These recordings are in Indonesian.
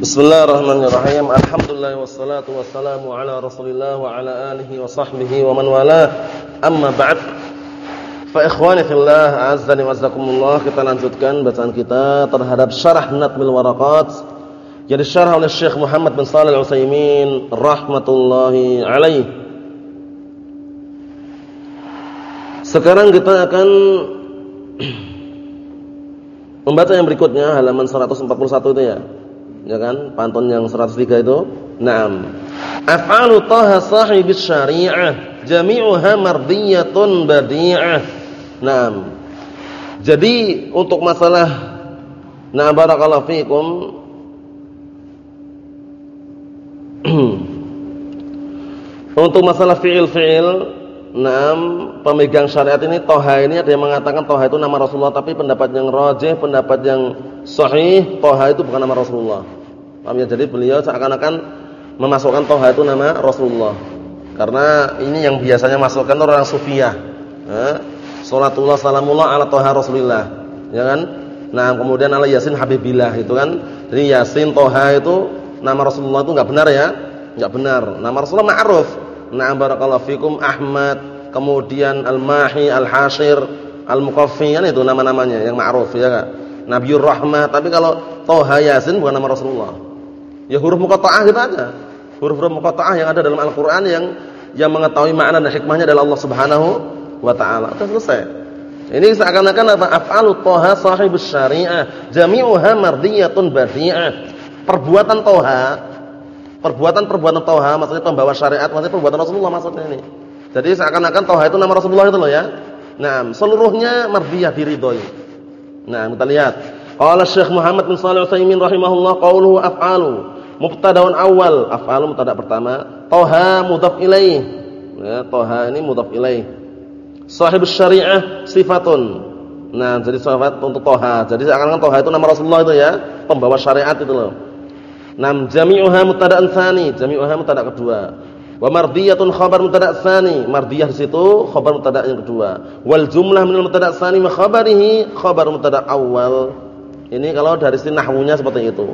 Bismillahirrahmanirrahim. Alhamdulillah wassalatu wassalamu ala Rasulillah wa ala alihi wa sahbihi wa man walah. Amma ba'd. Fa ikhwani fillah, azzani wa azzakumullah, kita lanjutkan bacaan kita terhadap syarah Natmil Waraqat. Jadi syarah oleh Syekh Muhammad bin Shalih Al-Utsaimin rahmatullahi alaih. Sekarang kita akan membaca yang berikutnya halaman 141 itu ya ya kan? Pantun yang 103 itu. Naam. Af'alu taha sahibis syari'ah jami'uha mardiyatun badi'ah. Naam. Jadi untuk masalah Nah barakallahu fikum Untuk masalah fi'il-fi'il Naam, pemegang syariat ini toha ini ada yang mengatakan toha itu nama Rasulullah tapi pendapat yang rajih, pendapat yang sahih, toha itu bukan nama Rasulullah. Ya? Jadi beliau seakan-akan memasukkan toha itu nama Rasulullah. Karena ini yang biasanya masukkan orang sufiyah. Eh? Salatullah salamullah ala toha Rasulullah. Ya kan? Nah, kemudian ala Yasin Habibillah itu kan. Jadi Yasin toha itu nama Rasulullah itu enggak benar ya? Enggak benar. Nama Rasulullah ma'ruf Na'am barakallahu fikum Ahmad, kemudian Al-Mahi, Al-Hashir, Al-Muqaffi kan itu nama-namanya yang ma'ruf ya enggak? Nabiur Rahmah, tapi kalau Toha Yasin bukan nama Rasulullah. Ya huruf muqatta'ah gitu aja. Huruf-huruf muqatta'ah yang ada dalam Al-Qur'an yang yang mengetahui makna dan hikmahnya adalah Allah Subhanahu wa taala. Sudah selesai. Ini seakan-akan apa? Af'alu Toha sahibus syari'ah, jami'uha mardiyatun badi'ah. Perbuatan Toha Perbuatan-perbuatan toha maksudnya pembawa syariat maksudnya perbuatan Rasulullah maksudnya ini. Jadi seakan-akan toha itu nama Rasulullah itu loh ya. Nah, seluruhnya mardiyah diridhoi. Nah, kita lihat. Qala Syekh Muhammad bin Shalih Al-Utsaimin rahimahullah qauluhu af'alu. Mubtadaun awal, af'alu mubtada pertama, toha mudhaf ilaih. Ya, toha ini mudhaf ilaih. Sahib syariah sifatun. Nah, jadi sifat untuk toha. Jadi seakan-akan toha itu nama Rasulullah itu ya, pembawa syariat itu loh. Nam jami'uha mubtada'an tsani, jami'uha mubtada' kedua. Wa mardiyatun khabar mubtada' tsani, mardiyah di situ khabar mubtada' yang kedua. Wal jumlah minal mubtada' tsani wa khabarihi khabar mubtada' awal. Ini kalau dari sini nahwunya seperti itu.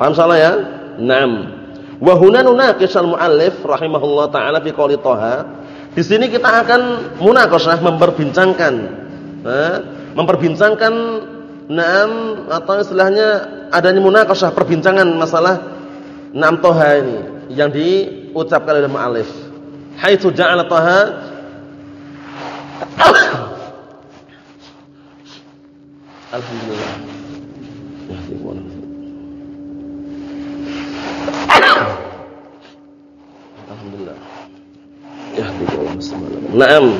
Paham salah ya? Naam. Wa huna nunaqish al-muallif rahimahullah taala fi qouli Thaha. Di sini kita akan munaqashah memperbincangkan eh, memperbincangkan Naam atau istilahnya adanya munakashah perbincangan masalah Naam toha ini yang diucapkan oleh mu'alif. Haitsu ja'ala toha Alhamdulillah. Alhamdulillah. Ya, Naam.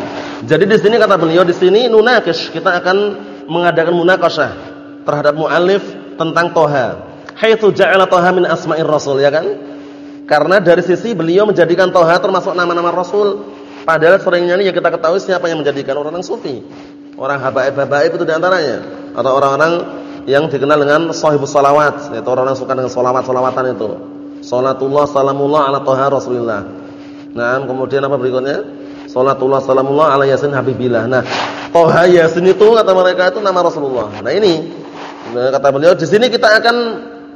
Jadi di sini kata beliau di sini nunakish kita akan mengadakan munakashah terhadap muallif tentang toha. Haitsu ja'ala toha min asma'ir rasul ya kan? Karena dari sisi beliau menjadikan toha termasuk nama-nama rasul. Padahal seringnya ini ya kita ketahui siapa yang menjadikan orang-orang sufi. Orang habaib-habaib itu di antaranya. Atau orang-orang yang dikenal dengan sahibus salawat. Yaitu orang-orang suka dengan salawat-salawatan itu. Salatullah salamullah ala toha rasulillah. Nah kemudian apa berikutnya? Salatullah salamullah ala yasin habibillah. Nah Toha Yasin itu kata mereka itu nama Rasulullah. Nah ini kata beliau di sini kita akan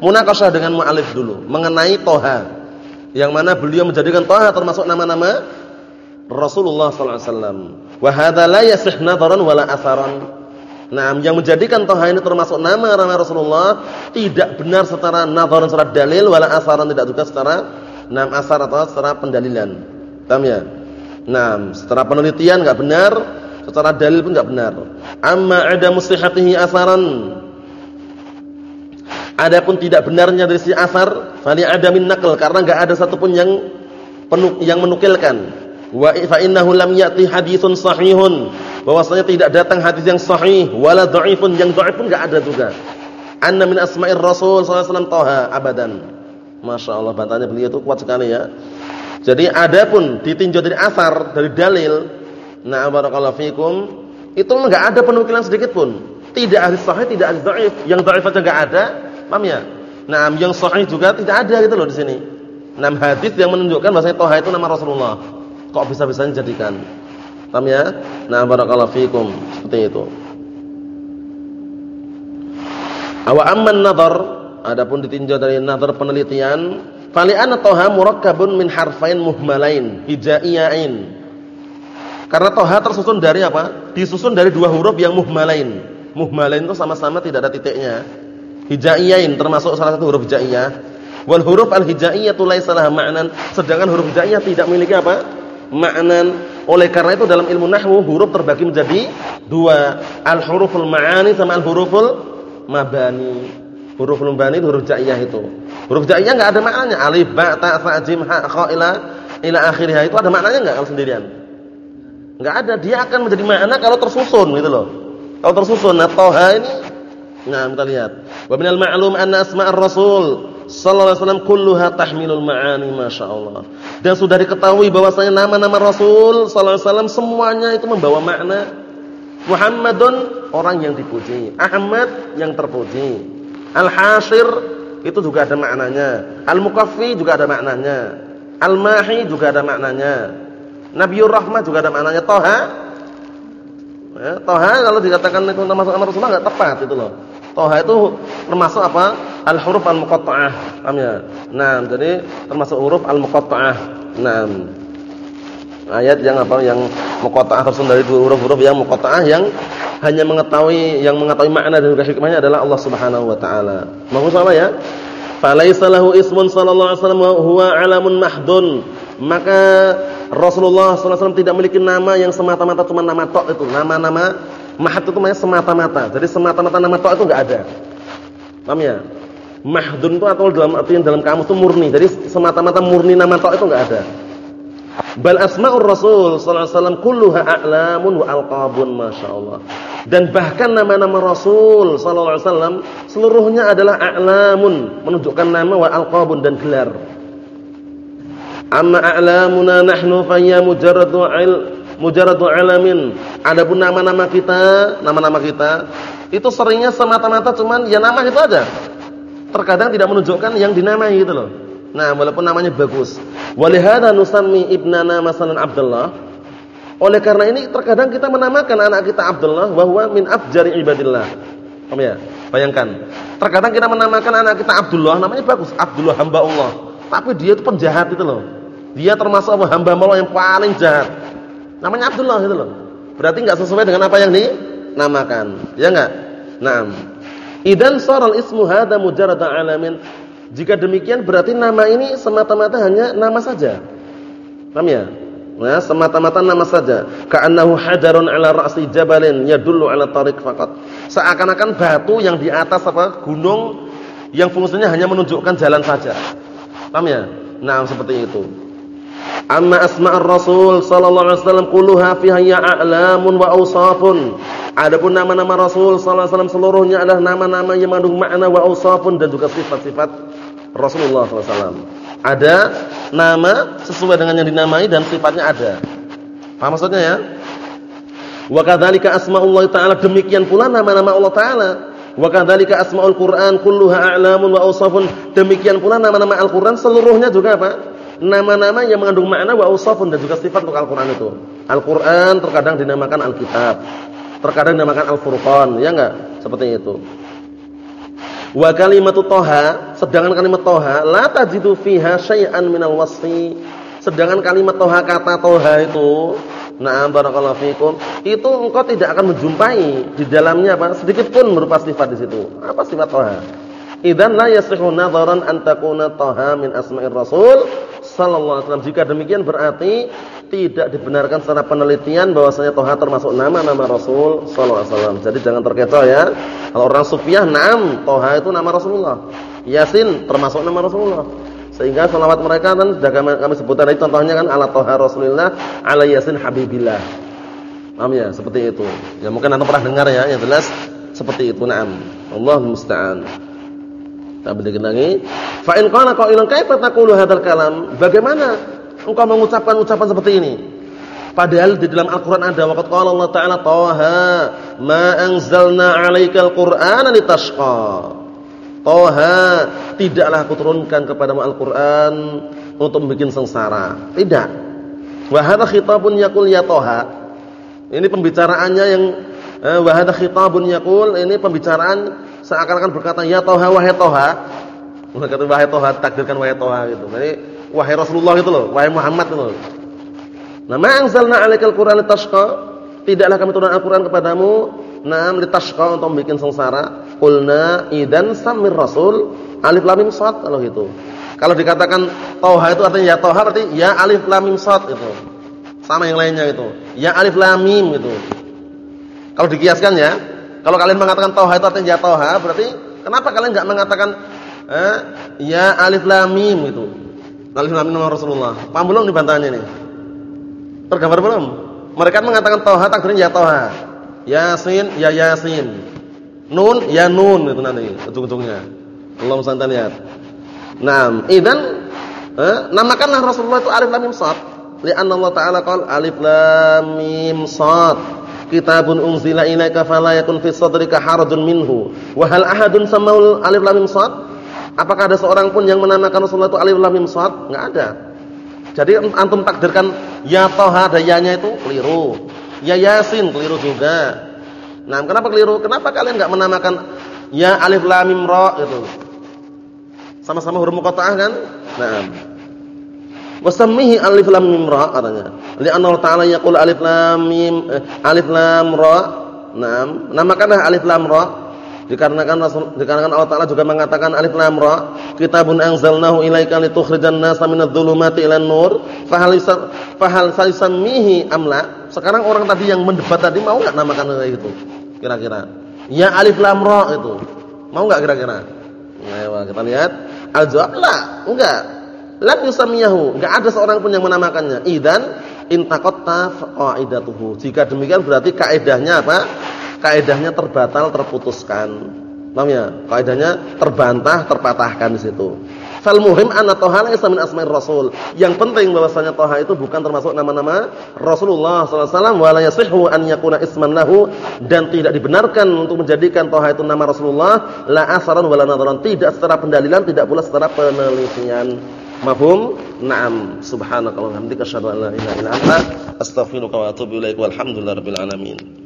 munakashah dengan mu'alif dulu mengenai Toha. Yang mana beliau menjadikan Toha termasuk nama-nama Rasulullah sallallahu alaihi wasallam. Wa hadza la yasih nadharan wala atharan. Nah, yang menjadikan Toha ini termasuk nama-nama Rasulullah tidak benar secara nadharan secara dalil wala atharan tidak juga secara nam asar atau secara pendalilan. Paham ya? Nah, secara penelitian enggak benar Secara dalil pun enggak benar. Amma ada mustihatihi asaran. Adapun tidak benarnya dari si asar, fali adamin naql karena enggak ada satupun yang penuk yang menukilkan. Wa fa innahu lam ya'ti haditsun sahihun. Bahwasanya tidak datang hadis yang sahih wala dhaifun yang dhaif pun enggak ada juga. Anna min asma'ir Rasul sallallahu alaihi abadan. Masya Allah bantahnya beliau itu kuat sekali ya. Jadi adapun ditinjau dari asar, dari dalil Nah, barakallahu fikum. Itu enggak ada penukilan sedikit pun. Tidak hadis sahih, tidak hadis dhaif. Yang dhaif aja enggak ada. Paham ya? Nah, yang sahih juga tidak ada gitu loh di sini. Nah, hadis yang menunjukkan bahwasanya Toha itu nama Rasulullah. Kok bisa-bisanya jadikan? Paham ya? Nah, barakallahu fikum. Seperti itu. Awa amman nadhar adapun ditinjau dari nazar penelitian, fali'anna toha murakkabun min harfain muhmalain, hijaiyain. Karena toha tersusun dari apa? Disusun dari dua huruf yang muhmalain. Muhmalain itu sama-sama tidak ada titiknya. Hijaiyain termasuk salah satu huruf hijaiyah. Wal huruf al-hijaiyatu laisa laha ma'nan, sedangkan huruf hijaiyah tidak memiliki apa? Ma'nan. Oleh karena itu dalam ilmu nahwu huruf terbagi menjadi dua, al-huruful ma'ani sama al-huruful mabani. Huruful mabani huruf hijaiyah itu. Huruf hijaiyah enggak ada maknanya. Alif, ba, ta, sa, jim, ha, kha ila ila akhirnya itu ada maknanya enggak kalau sendirian? Enggak ada, dia akan menjadi makna kalau tersusun gitu loh. Kalau tersusun, nah ini nah kita lihat. Wa minal ma'lum anna asma'ar rasul sallallahu alaihi wasallam kulluha tahmilul ma'ani masyaallah. Dan sudah diketahui bahwasanya nama-nama Rasul sallallahu alaihi wasallam semuanya itu membawa makna. Muhammadun orang yang dipuji, Ahmad yang terpuji. Al-Hasyir itu juga ada maknanya. Al-Mukaffi juga ada maknanya. Al-Mahi juga ada maknanya. Nabiur Rahmah juga ada maknanya Toha. Ya, toha kalau dikatakan itu termasuk nama Rasulullah enggak tepat itu loh. Toha itu termasuk apa? Al-huruf al-muqatta'ah. Paham ya? Nah, jadi termasuk huruf al-muqatta'ah. Nah. Ayat yang apa? Yang muqatta'ah tersusun dari dua huruf-huruf yang muqatta'ah yang hanya mengetahui yang mengetahui makna dan juga hikmahnya adalah Allah Subhanahu wa taala. Maksud apa ya? Falaisa lahu ismun sallallahu alaihi wasallam huwa alamun mahdun. Maka Rasulullah SAW tidak memiliki nama yang semata-mata cuma nama tok itu. Nama-nama mahat itu namanya semata-mata. Jadi semata-mata nama tok itu enggak ada. Paham ya? Mahdun itu atau dalam artian dalam kamus itu murni. Jadi semata-mata murni nama tok itu enggak ada. Bal asma'ur Rasul sallallahu alaihi wasallam kulluha a'lamun wa alqabun masyaallah. Dan bahkan nama-nama Rasul sallallahu alaihi wasallam seluruhnya adalah a'lamun, menunjukkan nama wa alqabun dan gelar. Amma a'lamuna nahnu fayya mujarradu il mujarradu alamin. Adapun nama-nama kita, nama-nama kita itu seringnya semata-mata cuman ya nama itu aja. Terkadang tidak menunjukkan yang dinamai gitu loh. Nah, walaupun namanya bagus. Walihada nusammi ibnana masalan Abdullah. Oleh karena ini terkadang kita menamakan anak kita Abdullah bahwa min afjari ibadillah. Paham ya? Bayangkan. Terkadang kita menamakan anak kita Abdullah, namanya bagus, Abdullah hamba Allah. Tapi dia itu penjahat itu loh. Dia termasuk hamba Allah yang paling jahat. Namanya Abdullah itu loh. Berarti enggak sesuai dengan apa yang dinamakan. Ya enggak? Naam. Idan saral ismu hadza mujarrad alamin. Jika demikian berarti nama ini semata-mata hanya nama saja. Paham ya? Nah, semata-mata nama saja. Ka'annahu hajarun 'ala ra'si jabalin yadullu 'ala tariq faqat. Seakan-akan batu yang di atas apa? gunung yang fungsinya hanya menunjukkan jalan saja. Paham ya? Nah, seperti itu. Amma asma'ur Rasul sallallahu alaihi wasallam kulluha fiha ya'lamun wa awsafun. Adapun nama-nama Rasul sallallahu alaihi wasallam seluruhnya adalah nama-nama yang mengandung makna wa awsafun dan juga sifat-sifat Rasulullah sallallahu alaihi wasallam. Ada nama sesuai dengan yang dinamai dan sifatnya ada. Paham maksudnya ya? Wa kadzalika asma'ullah ta'ala demikian pula nama-nama Allah taala. Wa kadzalika asma'ul Qur'an kulluha a'lamun wa awsafun. Demikian pula nama-nama Al-Qur'an seluruhnya juga apa? nama-nama yang mengandung makna wa usafun dan juga sifat untuk Al-Qur'an itu. Al-Qur'an terkadang dinamakan Al-Kitab, terkadang dinamakan Al-Furqan, ya enggak? Seperti itu. Wa kalimatu Toha, sedangkan kalimat Toha la tajidu fiha syai'an minal wasfi. Sedangkan kalimat Toha kata Toha itu, na'am barakallahu fikum, itu engkau tidak akan menjumpai di dalamnya apa? Sedikit pun berupa sifat di situ. Apa sifat Toha? Idan la yasihu nadharan an takuna Toha min asma'ir Rasul sallallahu alaihi wasallam. Jika demikian berarti tidak dibenarkan secara penelitian bahwasanya toha termasuk nama-nama Rasul sallallahu alaihi wasallam. Jadi jangan terkecoh ya. Kalau orang sufiah nam, toha itu nama Rasulullah. Yasin termasuk nama Rasulullah. Sehingga salawat mereka kan sudah kami, kami sebutkan tadi contohnya kan ala toha Rasulillah, ala Yasin Habibillah. Paham ya? Seperti itu. Ya mungkin anda pernah dengar ya, yang jelas seperti itu. Naam. Allah musta'an. Kita berdiri lagi. Fa in qala qailun kaifa taqulu hadzal kalam? Bagaimana engkau mengucapkan ucapan seperti ini? Padahal di dalam Al-Qur'an ada waqad qala Allah Ta'ala Taha ma anzalna 'alaikal Qur'ana litashqa. Taha, tidaklah aku turunkan kepadamu Al-Qur'an untuk membuat sengsara. Tidak. Wa hadza khitabun yaqul ya Taha. Ini pembicaraannya yang eh, wa hadza khitabun yaqul ini pembicaraan seakan-akan berkata ya toha wahai toha Mereka itu wahai Toha, takdirkan wahai Toha gitu. Jadi wahai Rasulullah itu loh, wahai Muhammad itu loh. Nah, ma anzalna 'alaikal Qur'ana litashqa? Tidaklah kami turunkan Al-Qur'an kepadamu, na'am litashqa untuk membuat sengsara. Qulna idan samir rasul alif lam mim shad kalau gitu. Kalau dikatakan Toha itu artinya ya Toha berarti ya alif lam mim itu. Sama yang lainnya itu. Ya alif lam mim gitu. Kalau dikiaskan ya, kalau kalian mengatakan Toha itu artinya ya Toha, berarti kenapa kalian enggak mengatakan eh, ya alif lam mim gitu. Alif lam mim Rasulullah. Paham belum dibantahannya ini? Tergambar belum? Mereka mengatakan Toha takdirnya ya Toha. Yasin ya Yasin. Nun ya Nun itu nanti ujung-ujungnya. Allah santai lihat. Nah, idan eh, namakanlah Rasulullah itu alif lam mim shad. Allah Ta'ala qala alif lam mim shad. Kitabun unzila ilaika fala yakun fi sadrika harajun minhu. Wa hal ahadun samaul alif lam mim shad? Apakah ada seorang pun yang menamakan Rasulullah itu alif lam mim shad? Enggak ada. Jadi antum takdirkan ya Toha ada ya-nya itu keliru. Ya Yasin keliru juga. Nah, kenapa keliru? Kenapa kalian enggak menamakan ya alif lam mim ra itu? Sama-sama huruf muqatta'ah kan? Nah. Wasammihi alif lam mim ra katanya. Allah Ta'ala yaqul alif lam mim eh, alif lam ra. Naam, namakanlah alif lam ra Dikarenakan Rasul dikarenakan Allah Taala juga mengatakan alif lam ra, kitabun anzalnahu ilaika litukhrijan nasa minadh-dhulumati ilan nur, fahal fahal salisammihi amla. Sekarang orang tadi yang mendebat tadi mau enggak namakan itu? Kira-kira. Ya alif lam ra itu. Mau enggak kira-kira? Nah, kita lihat. Al-jawab enggak. Lam yusamiyahu, enggak ada seorang pun yang menamakannya. Idan intaqatta qaidatuhu. Jika demikian berarti kaidahnya apa? Kaidahnya terbatal, terputuskan. Paham ya? Kaidahnya terbantah, terpatahkan di situ. Fal muhim anna toha laysa min asma'ir rasul. Yang penting bahwasanya toha itu bukan termasuk nama-nama Rasulullah sallallahu alaihi wasallam wa la yasihhu an yakuna isman lahu dan tidak dibenarkan untuk menjadikan toha itu nama Rasulullah la asaran wala nadaran tidak secara pendalilan tidak pula secara penelitian. Mafhum? Naam. Subhanakallahumma wa bihamdika asyhadu an la ilaha illa anta astaghfiruka wa atubu ilaik. Walhamdulillahirabbil alamin.